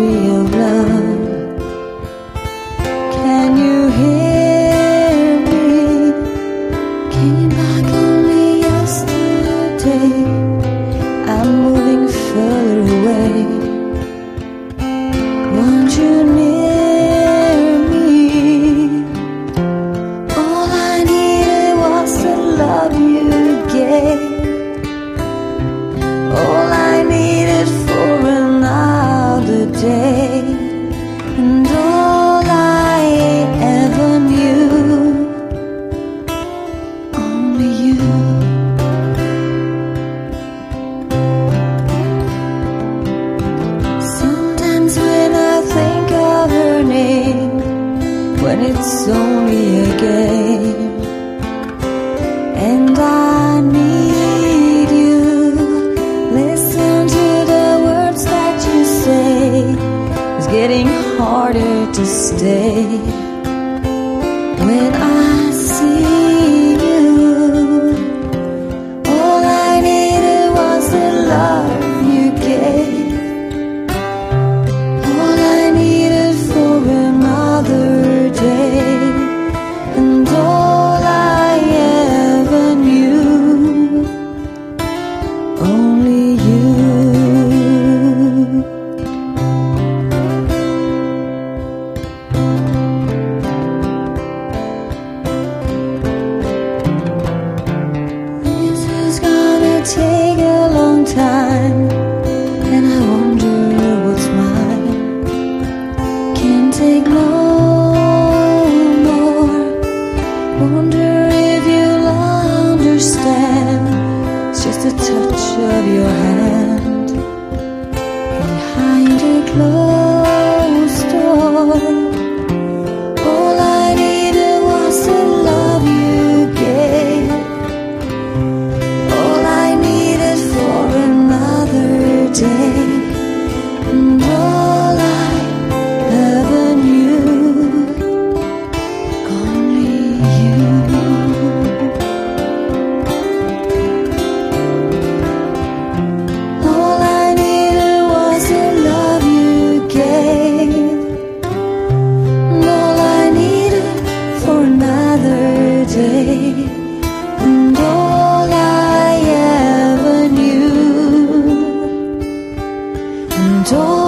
real love. Can you hear me? Came back only yesterday. I'm moving further away. Won't you near me? All I needed was the love you gave. And it's only a game. And I need you. Listen to the words that you say. It's getting harder to stay when I see a touch of your hand. day and all I ever knew. And all